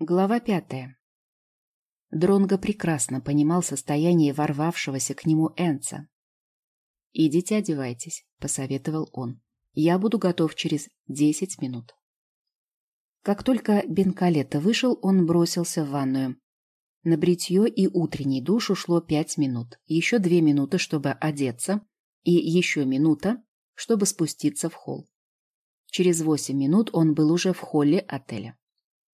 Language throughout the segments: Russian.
Глава пятая. Дронго прекрасно понимал состояние ворвавшегося к нему Энца. «Идите одевайтесь», — посоветовал он. «Я буду готов через десять минут». Как только Бенкалета вышел, он бросился в ванную. На бритье и утренний душ ушло пять минут, еще две минуты, чтобы одеться, и еще минута, чтобы спуститься в холл. Через восемь минут он был уже в холле отеля.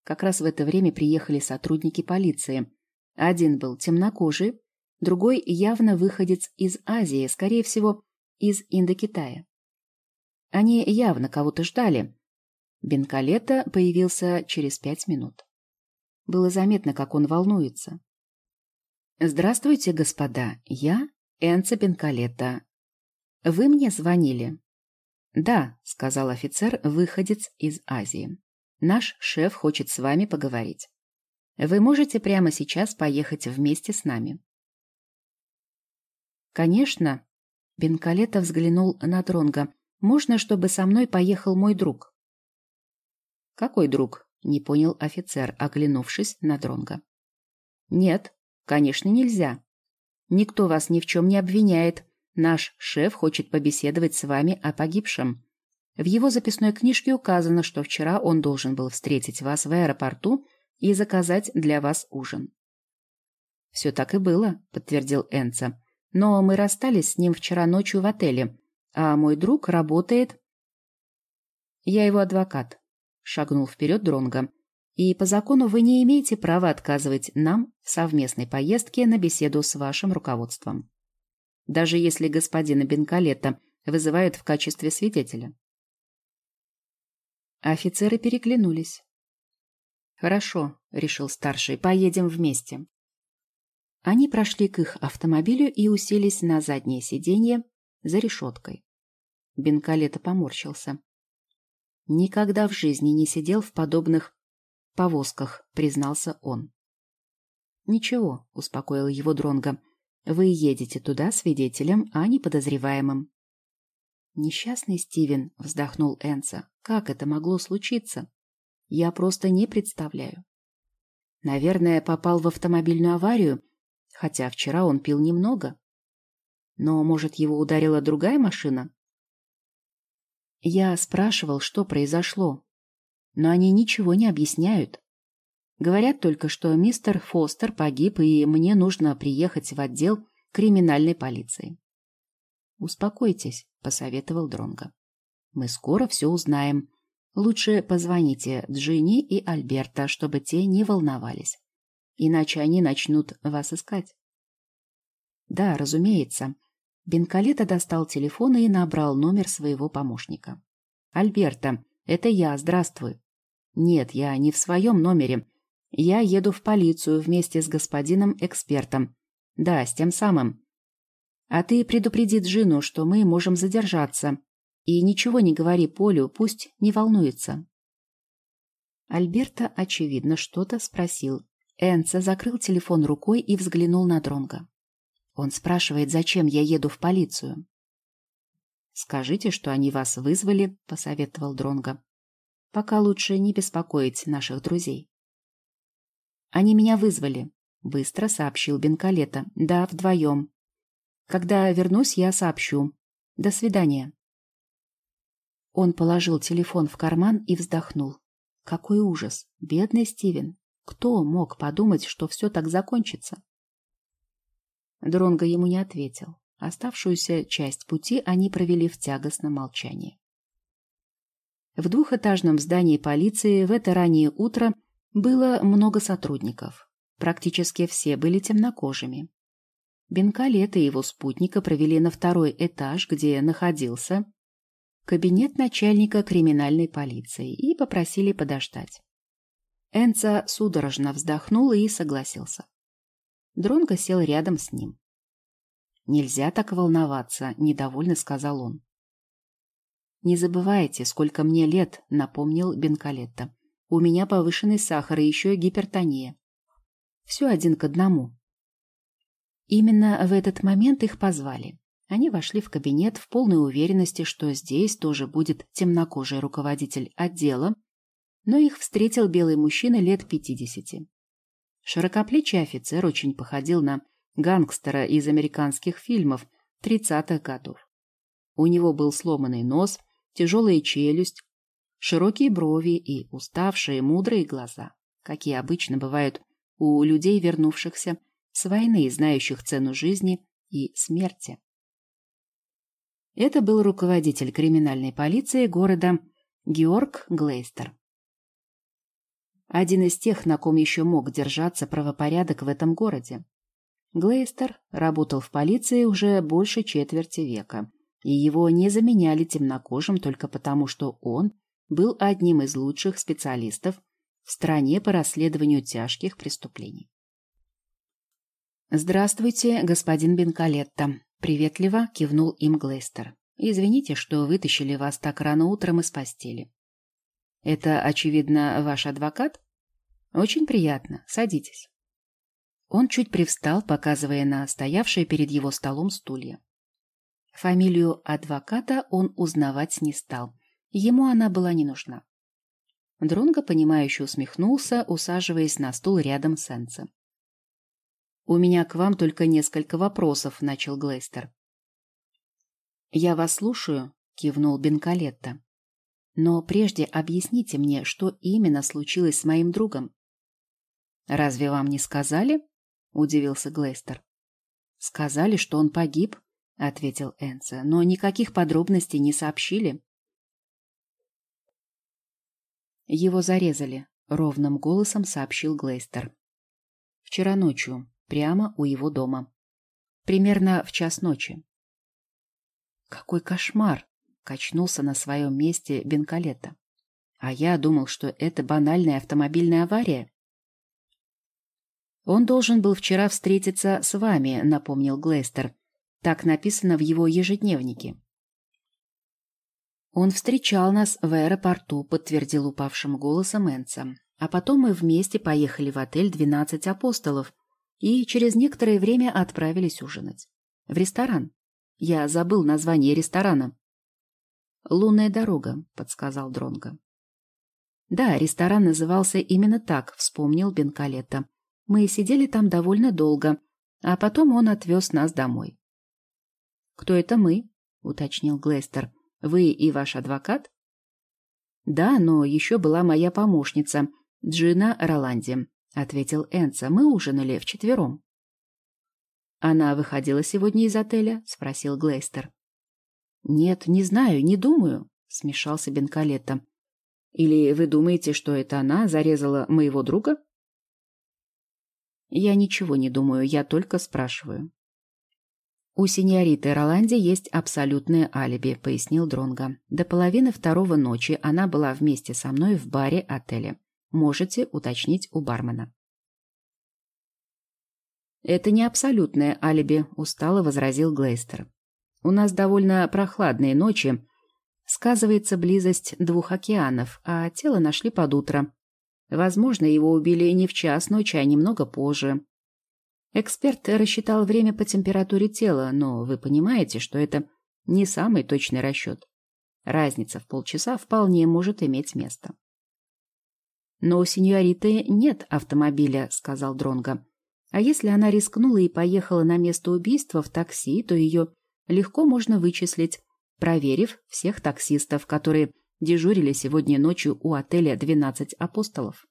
Как раз в это время приехали сотрудники полиции. Один был темнокожий, другой явно выходец из Азии, скорее всего, из Индокитая. Они явно кого-то ждали. Бенкалета появился через пять минут. Было заметно, как он волнуется. «Здравствуйте, господа. Я Энца Бенкалета. Вы мне звонили?» «Да», — сказал офицер, выходец из Азии. Наш шеф хочет с вами поговорить. Вы можете прямо сейчас поехать вместе с нами. Конечно, Бенкалета взглянул на Дронга. Можно, чтобы со мной поехал мой друг? Какой друг? Не понял офицер, оглянувшись на Дронга. Нет, конечно, нельзя. Никто вас ни в чем не обвиняет. Наш шеф хочет побеседовать с вами о погибшем. В его записной книжке указано, что вчера он должен был встретить вас в аэропорту и заказать для вас ужин. «Все так и было», — подтвердил Энца. «Но мы расстались с ним вчера ночью в отеле, а мой друг работает...» «Я его адвокат», — шагнул вперед Дронго. «И по закону вы не имеете права отказывать нам в совместной поездке на беседу с вашим руководством. Даже если господина Бенкалета вызывают в качестве свидетеля». Офицеры переглянулись. «Хорошо», — решил старший, — «поедем вместе». Они прошли к их автомобилю и уселись на заднее сиденье за решеткой. Бенкалета поморщился. «Никогда в жизни не сидел в подобных повозках», — признался он. «Ничего», — успокоил его Дронго. «Вы едете туда свидетелем, а не подозреваемым». «Несчастный Стивен», — вздохнул Энса. «Как это могло случиться? Я просто не представляю». Наверное, попал в автомобильную аварию, хотя вчера он пил немного. Но, может, его ударила другая машина? Я спрашивал, что произошло, но они ничего не объясняют. Говорят только, что мистер Фостер погиб, и мне нужно приехать в отдел криминальной полиции. Успокойтесь, посоветовал Дронго. Мы скоро все узнаем. Лучше позвоните Джинни и Альберта, чтобы те не волновались. Иначе они начнут вас искать. Да, разумеется. Бенкалета достал телефон и набрал номер своего помощника. Альберта, это я, здравствуй. Нет, я не в своем номере. Я еду в полицию вместе с господином экспертом. Да, с тем самым. А ты предупреди Джину, что мы можем задержаться. И ничего не говори Полю, пусть не волнуется. Альберта, очевидно, что-то спросил. Энца закрыл телефон рукой и взглянул на Дронга. Он спрашивает, зачем я еду в полицию. «Скажите, что они вас вызвали», — посоветовал Дронга. «Пока лучше не беспокоить наших друзей». «Они меня вызвали», — быстро сообщил Бенкалета. «Да, вдвоем. Когда вернусь, я сообщу. До свидания. Он положил телефон в карман и вздохнул. Какой ужас! Бедный Стивен! Кто мог подумать, что все так закончится? Дронго ему не ответил. Оставшуюся часть пути они провели в тягостном молчании. В двухэтажном здании полиции в это раннее утро было много сотрудников. Практически все были темнокожими. Бенкалет и его спутника провели на второй этаж, где находился кабинет начальника криминальной полиции, и попросили подождать. Энца судорожно вздохнул и согласился. Дронго сел рядом с ним. «Нельзя так волноваться», — недовольно сказал он. «Не забывайте, сколько мне лет», — напомнил Бенкалетто. «У меня повышенный сахар и еще гипертония. Все один к одному. Именно в этот момент их позвали. Они вошли в кабинет в полной уверенности, что здесь тоже будет темнокожий руководитель отдела, но их встретил белый мужчина лет пятидесяти. Широкоплечий офицер очень походил на гангстера из американских фильмов тридцатых годов. У него был сломанный нос, тяжелая челюсть, широкие брови и уставшие мудрые глаза, какие обычно бывают у людей, вернувшихся с войны, знающих цену жизни и смерти. Это был руководитель криминальной полиции города Георг Глейстер. Один из тех, на ком еще мог держаться правопорядок в этом городе. Глейстер работал в полиции уже больше четверти века, и его не заменяли темнокожим только потому, что он был одним из лучших специалистов в стране по расследованию тяжких преступлений. «Здравствуйте, господин Бенкалетто», — приветливо кивнул им Глейстер. «Извините, что вытащили вас так рано утром из постели». «Это, очевидно, ваш адвокат?» «Очень приятно. Садитесь». Он чуть привстал, показывая на стоявшие перед его столом стулья. Фамилию адвоката он узнавать не стал. Ему она была не нужна. Дронго, понимающе усмехнулся, усаживаясь на стул рядом с Энцем. «У меня к вам только несколько вопросов», — начал Глейстер. «Я вас слушаю», — кивнул Бенкалетто. «Но прежде объясните мне, что именно случилось с моим другом». «Разве вам не сказали?» — удивился Глейстер. «Сказали, что он погиб», — ответил Энце, — «но никаких подробностей не сообщили». Его зарезали, — ровным голосом сообщил Глейстер. Вчера ночью, прямо у его дома. Примерно в час ночи. Какой кошмар! Качнулся на своем месте Бенкалета. А я думал, что это банальная автомобильная авария. Он должен был вчера встретиться с вами, напомнил Глейстер. Так написано в его ежедневнике. Он встречал нас в аэропорту, подтвердил упавшим голосом Энца. А потом мы вместе поехали в отель «Двенадцать апостолов» и через некоторое время отправились ужинать. В ресторан. Я забыл название ресторана. «Лунная дорога», — подсказал Дронго. «Да, ресторан назывался именно так», — вспомнил Бенкалетто. «Мы сидели там довольно долго, а потом он отвез нас домой». «Кто это мы?» — уточнил Глейстер. Вы и ваш адвокат? Да, но еще была моя помощница, Джина Роланди, ответил Энца. Мы ужинали вчетвером. Она выходила сегодня из отеля? спросил Глейстер. Нет, не знаю, не думаю, смешался Бенкалетто. Или вы думаете, что это она зарезала моего друга? Я ничего не думаю, я только спрашиваю. «У сеньориты Роланди есть абсолютное алиби», — пояснил Дронго. «До половины второго ночи она была вместе со мной в баре отеля. Можете уточнить у бармена». «Это не абсолютное алиби», — устало возразил Глейстер. «У нас довольно прохладные ночи. Сказывается близость двух океанов, а тело нашли под утро. Возможно, его убили не в час ночи, а немного позже. Эксперт рассчитал время по температуре тела, но вы понимаете, что это не самый точный расчет. Разница в полчаса вполне может иметь место. «Но у сеньориты нет автомобиля», — сказал Дронго. «А если она рискнула и поехала на место убийства в такси, то ее легко можно вычислить, проверив всех таксистов, которые дежурили сегодня ночью у отеля «12 апостолов».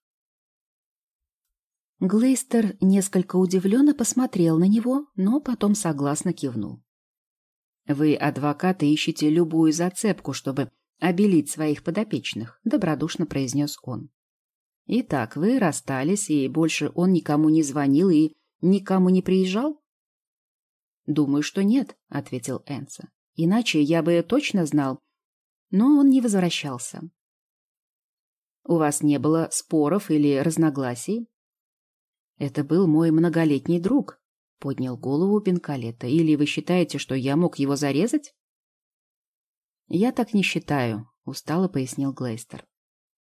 Глейстер несколько удивленно посмотрел на него, но потом согласно кивнул. «Вы, адвокаты, ищете любую зацепку, чтобы обелить своих подопечных», — добродушно произнес он. «Итак, вы расстались, и больше он никому не звонил и никому не приезжал?» «Думаю, что нет», — ответил Энса. «Иначе я бы точно знал». Но он не возвращался. «У вас не было споров или разногласий?» Это был мой многолетний друг, поднял голову Пинкалета. Или вы считаете, что я мог его зарезать? Я так не считаю, устало пояснил Глейстер.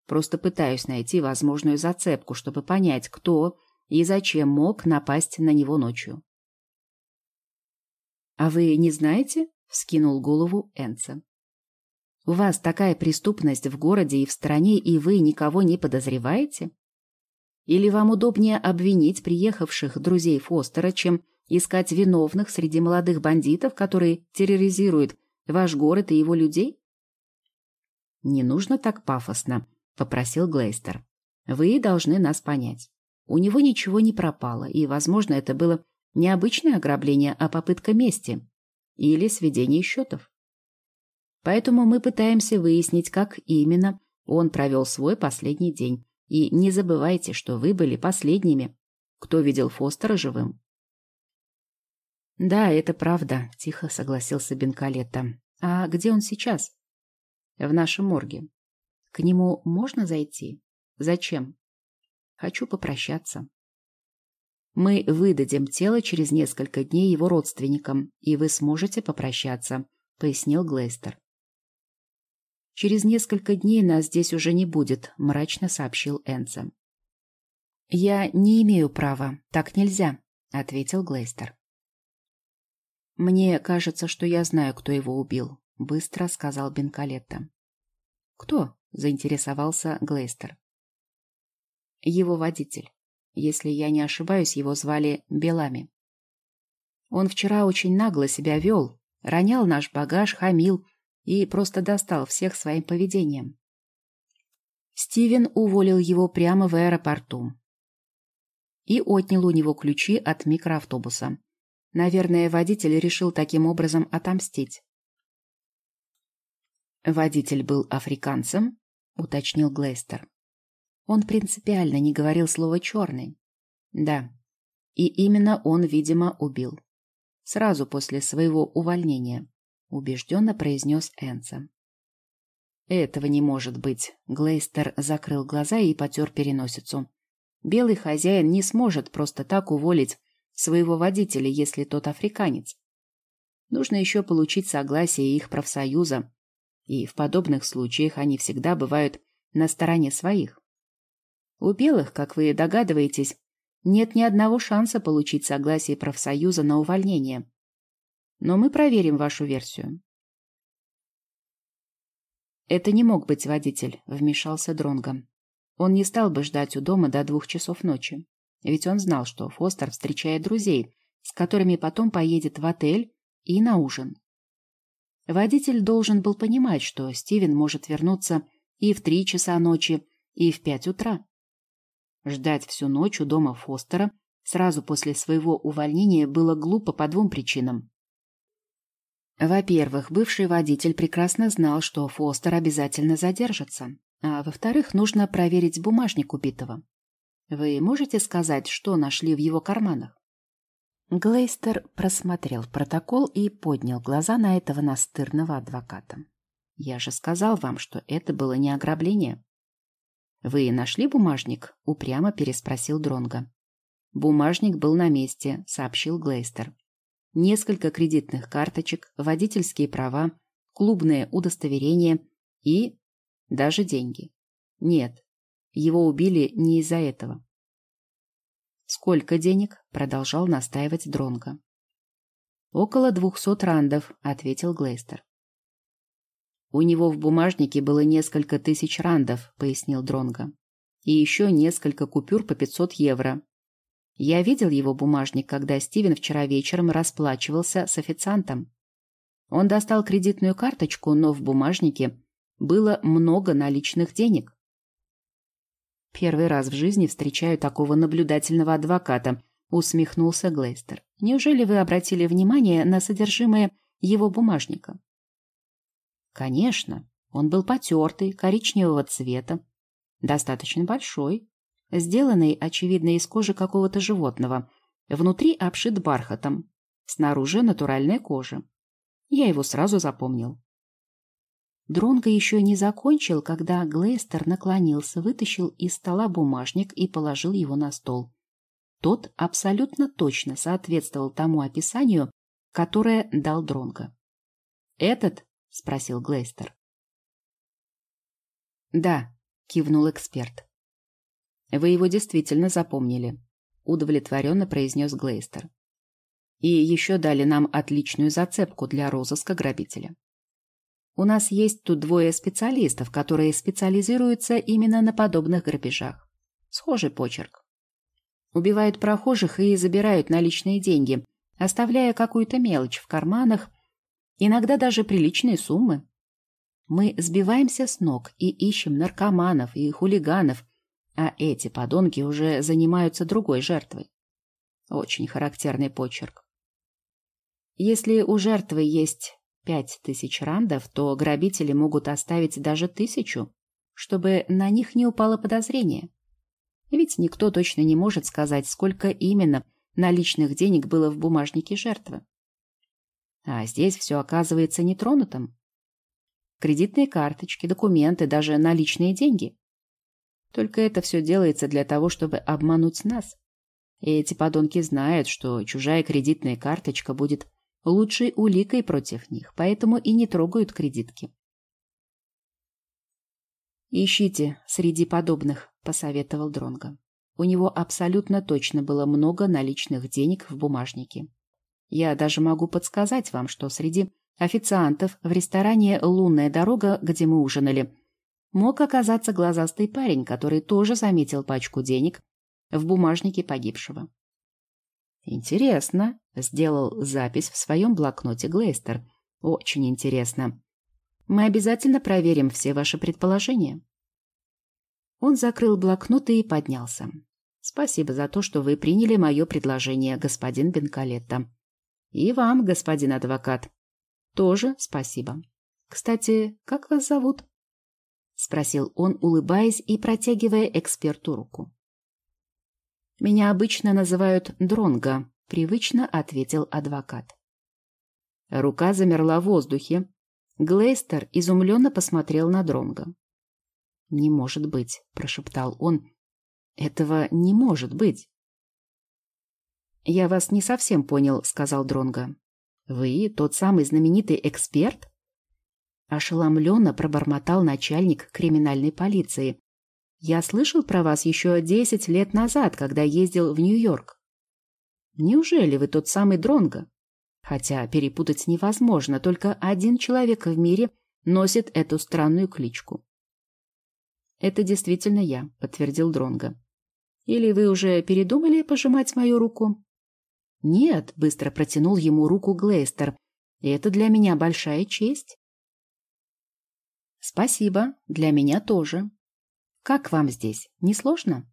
Просто пытаюсь найти возможную зацепку, чтобы понять, кто и зачем мог напасть на него ночью. А вы не знаете? вскинул голову Энца. У вас такая преступность в городе и в стране, и вы никого не подозреваете? Или вам удобнее обвинить приехавших друзей Фостера, чем искать виновных среди молодых бандитов, которые терроризируют ваш город и его людей? Не нужно так пафосно, попросил Глейстер. Вы должны нас понять. У него ничего не пропало, и, возможно, это было не обычное ограбление, а попытка мести или сведение счетов. Поэтому мы пытаемся выяснить, как именно он провел свой последний день. И не забывайте, что вы были последними, кто видел Фостера живым. «Да, это правда», — тихо согласился Бенкалетта. «А где он сейчас?» «В нашем морге. К нему можно зайти? Зачем?» «Хочу попрощаться». «Мы выдадим тело через несколько дней его родственникам, и вы сможете попрощаться», — пояснил Глейстер. «Через несколько дней нас здесь уже не будет», — мрачно сообщил Энце. «Я не имею права. Так нельзя», — ответил Глейстер. «Мне кажется, что я знаю, кто его убил», — быстро сказал Бенкалетта. «Кто?» — заинтересовался Глейстер. «Его водитель. Если я не ошибаюсь, его звали Белами. Он вчера очень нагло себя вел, ронял наш багаж, хамил, и просто достал всех своим поведением. Стивен уволил его прямо в аэропорту и отнял у него ключи от микроавтобуса. Наверное, водитель решил таким образом отомстить. «Водитель был африканцем?» — уточнил Глейстер. Он принципиально не говорил слово «черный». Да, и именно он, видимо, убил. Сразу после своего увольнения убежденно произнес Энса. Этого не может быть. Глейстер закрыл глаза и потер переносицу. Белый хозяин не сможет просто так уволить своего водителя, если тот африканец. Нужно еще получить согласие их профсоюза, и в подобных случаях они всегда бывают на стороне своих. У белых, как вы догадываетесь, нет ни одного шанса получить согласие профсоюза на увольнение. Но мы проверим вашу версию. Это не мог быть водитель, вмешался Дронго. Он не стал бы ждать у дома до двух часов ночи. Ведь он знал, что Фостер встречает друзей, с которыми потом поедет в отель и на ужин. Водитель должен был понимать, что Стивен может вернуться и в три часа ночи, и в пять утра. Ждать всю ночь у дома Фостера сразу после своего увольнения было глупо по двум причинам. Во-первых, бывший водитель прекрасно знал, что Фостер обязательно задержится. А во-вторых, нужно проверить бумажник убитого. Вы можете сказать, что нашли в его карманах? Глейстер просмотрел протокол и поднял глаза на этого настырного адвоката. Я же сказал вам, что это было не ограбление. Вы нашли бумажник? упрямо переспросил Дронга. Бумажник был на месте, сообщил Глейстер несколько кредитных карточек, водительские права, клубное удостоверение и даже деньги. Нет, его убили не из-за этого. «Сколько денег?» — продолжал настаивать Дронго. «Около двухсот рандов», — ответил Глейстер. «У него в бумажнике было несколько тысяч рандов», — пояснил Дронго. «И еще несколько купюр по пятьсот евро. Я видел его бумажник, когда Стивен вчера вечером расплачивался с официантом. Он достал кредитную карточку, но в бумажнике было много наличных денег. Первый раз в жизни встречаю такого наблюдательного адвоката, усмехнулся Глейстер. Неужели вы обратили внимание на содержимое его бумажника? Конечно, он был потертый, коричневого цвета, достаточно большой, сделанный, очевидно, из кожи какого-то животного. Внутри обшит бархатом, снаружи натуральная кожа. Я его сразу запомнил. Дронго еще не закончил, когда Глейстер наклонился, вытащил из стола бумажник и положил его на стол. Тот абсолютно точно соответствовал тому описанию, которое дал Дронго. «Этот?» — спросил Глейстер. «Да», — кивнул эксперт. Вы его действительно запомнили, удовлетворенно произнес Глейстер. И еще дали нам отличную зацепку для розыска грабителя. У нас есть тут двое специалистов, которые специализируются именно на подобных грабежах. Схожий почерк. Убивают прохожих и забирают наличные деньги, оставляя какую-то мелочь в карманах, иногда даже приличные суммы. Мы сбиваемся с ног и ищем наркоманов и хулиганов, а эти подонки уже занимаются другой жертвой. Очень характерный почерк. Если у жертвы есть пять тысяч рандов, то грабители могут оставить даже тысячу, чтобы на них не упало подозрение. Ведь никто точно не может сказать, сколько именно наличных денег было в бумажнике жертвы. А здесь все оказывается нетронутым. Кредитные карточки, документы, даже наличные деньги. Только это все делается для того, чтобы обмануть нас. И эти подонки знают, что чужая кредитная карточка будет лучшей уликой против них, поэтому и не трогают кредитки. «Ищите среди подобных», — посоветовал Дронго. У него абсолютно точно было много наличных денег в бумажнике. Я даже могу подсказать вам, что среди официантов в ресторане «Лунная дорога», где мы ужинали, мог оказаться глазастый парень, который тоже заметил пачку денег в бумажнике погибшего. «Интересно», — сделал запись в своем блокноте Глейстер. «Очень интересно. Мы обязательно проверим все ваши предположения». Он закрыл блокнот и поднялся. «Спасибо за то, что вы приняли мое предложение, господин Бенкалетто. И вам, господин адвокат. Тоже спасибо. Кстати, как вас зовут?» — спросил он, улыбаясь и протягивая эксперту руку. «Меня обычно называют Дронго», — привычно ответил адвокат. Рука замерла в воздухе. Глейстер изумленно посмотрел на Дронго. «Не может быть», — прошептал он. «Этого не может быть». «Я вас не совсем понял», — сказал Дронго. «Вы тот самый знаменитый эксперт?» Ошеломленно пробормотал начальник криминальной полиции. «Я слышал про вас еще десять лет назад, когда ездил в Нью-Йорк. Неужели вы тот самый Дронго? Хотя перепутать невозможно, только один человек в мире носит эту странную кличку». «Это действительно я», — подтвердил Дронго. «Или вы уже передумали пожимать мою руку?» «Нет», — быстро протянул ему руку Глейстер. «Это для меня большая честь». «Спасибо, для меня тоже. Как вам здесь? Не сложно?»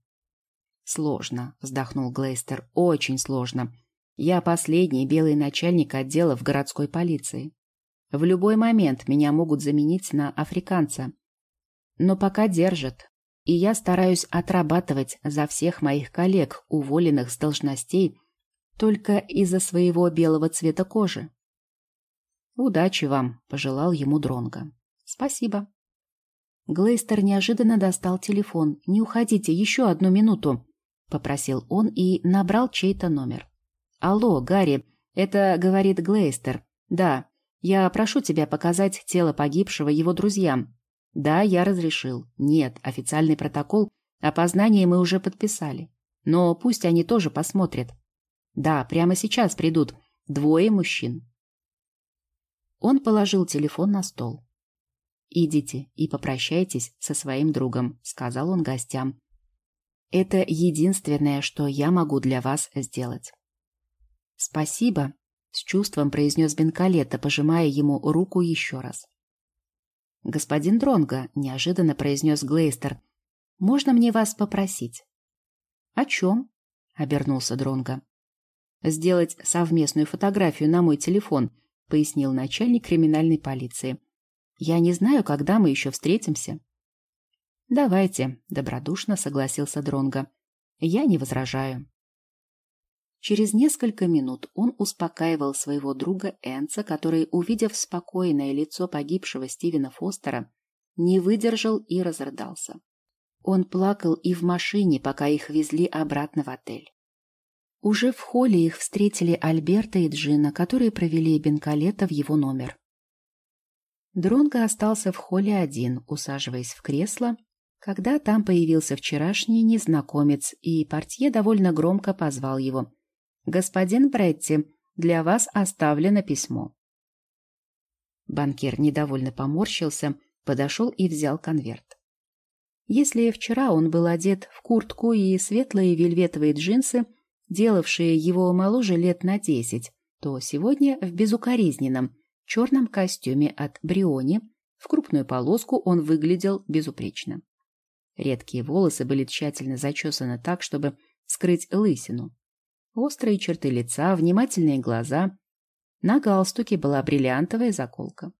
«Сложно», — вздохнул Глейстер, — «очень сложно. Я последний белый начальник отдела в городской полиции. В любой момент меня могут заменить на африканца. Но пока держат, и я стараюсь отрабатывать за всех моих коллег, уволенных с должностей, только из-за своего белого цвета кожи. «Удачи вам», — пожелал ему Дронго. «Спасибо». Глейстер неожиданно достал телефон. «Не уходите, еще одну минуту», — попросил он и набрал чей-то номер. «Алло, Гарри, это говорит Глейстер. Да, я прошу тебя показать тело погибшего его друзьям. Да, я разрешил. Нет, официальный протокол опознания мы уже подписали. Но пусть они тоже посмотрят. Да, прямо сейчас придут. Двое мужчин». Он положил телефон на стол. «Идите и попрощайтесь со своим другом», — сказал он гостям. «Это единственное, что я могу для вас сделать». «Спасибо», — с чувством произнес Бенкалетто, пожимая ему руку еще раз. «Господин Дронго», — неожиданно произнес Глейстер, — «можно мне вас попросить?» «О чем?» — обернулся Дронго. «Сделать совместную фотографию на мой телефон», — пояснил начальник криминальной полиции. Я не знаю, когда мы еще встретимся. Давайте, добродушно согласился Дронго. Я не возражаю. Через несколько минут он успокаивал своего друга Энца, который, увидев спокойное лицо погибшего Стивена Фостера, не выдержал и разрыдался. Он плакал и в машине, пока их везли обратно в отель. Уже в холле их встретили Альберта и Джина, которые провели Бенкалета в его номер. Дронго остался в холле один, усаживаясь в кресло, когда там появился вчерашний незнакомец, и портье довольно громко позвал его. «Господин Бретти, для вас оставлено письмо». Банкир недовольно поморщился, подошел и взял конверт. Если вчера он был одет в куртку и светлые вельветовые джинсы, делавшие его моложе лет на десять, то сегодня в безукоризненном черном костюме от Бриони в крупную полоску он выглядел безупречно. Редкие волосы были тщательно зачесаны так, чтобы скрыть лысину. Острые черты лица, внимательные глаза. На галстуке была бриллиантовая заколка.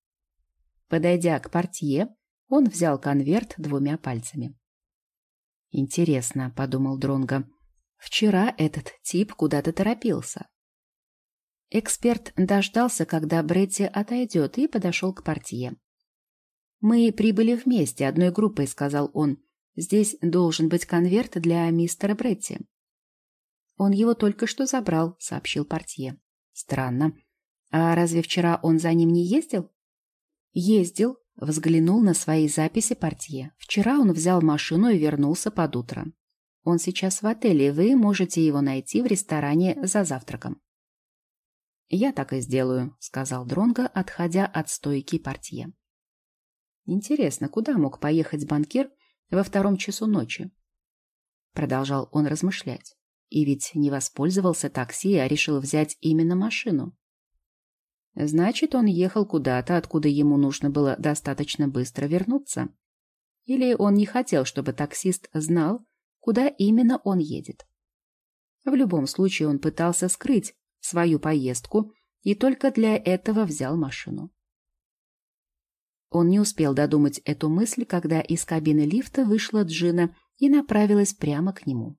Подойдя к портье, он взял конверт двумя пальцами. «Интересно», — подумал Дронго, — «вчера этот тип куда-то торопился». Эксперт дождался, когда Бретти отойдет, и подошел к портье. «Мы прибыли вместе, одной группой», — сказал он. «Здесь должен быть конверт для мистера Бретти». «Он его только что забрал», — сообщил портье. «Странно. А разве вчера он за ним не ездил?» «Ездил», Взглянул на свои записи портье. Вчера он взял машину и вернулся под утро. Он сейчас в отеле, вы можете его найти в ресторане за завтраком. «Я так и сделаю», — сказал Дронго, отходя от стойки портье. «Интересно, куда мог поехать банкир во втором часу ночи?» Продолжал он размышлять. И ведь не воспользовался такси, а решил взять именно машину. Значит, он ехал куда-то, откуда ему нужно было достаточно быстро вернуться. Или он не хотел, чтобы таксист знал, куда именно он едет. В любом случае он пытался скрыть свою поездку и только для этого взял машину. Он не успел додумать эту мысль, когда из кабины лифта вышла Джина и направилась прямо к нему.